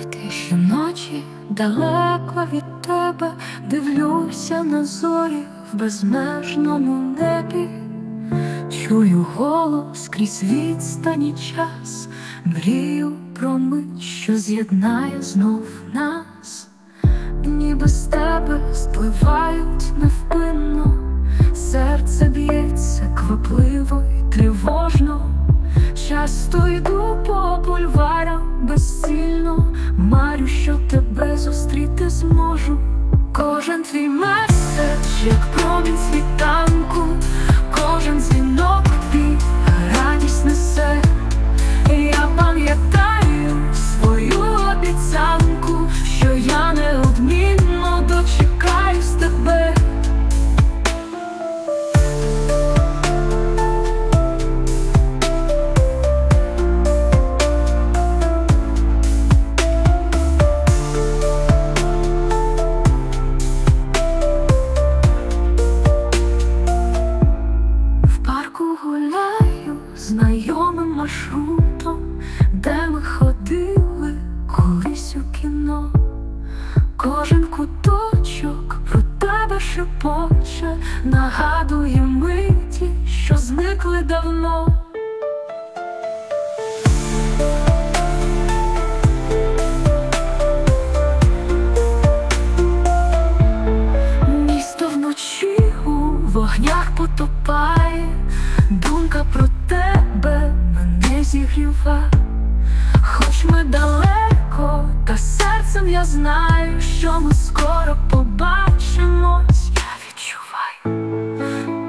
В тиші ночі далеко від тебе дивлюся на зорі в безмежному небі, чую голос крізь відстані час, мрію про мить, що з'єднає знов нас, ніби з тебе спливають невпинно, серце б'ється квапливо й тривожно. Часто йду по бульварам безцільно, маршрутом, де ми ходили колись у кіно. Кожен куточок про тебе шепоче, нагадує миті, що зникли давно. Місто вночі у вогнях потопає, думка про тебе мене зігріва, хоч ми далеко, та серцем я знаю, що ми скоро побачимось. Я відчуваю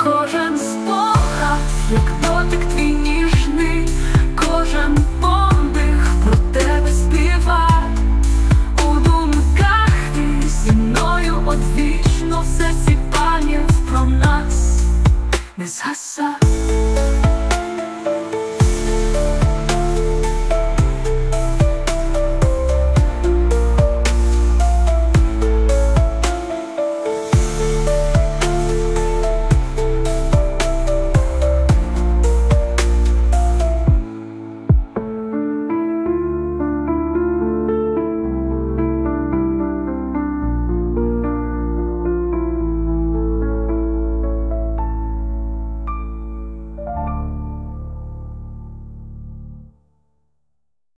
кожен спогад, як дотик твій ніжний, кожен подих про тебе співає. У думках ти зі мною одвічно все ці пам'ять про нас не згасає.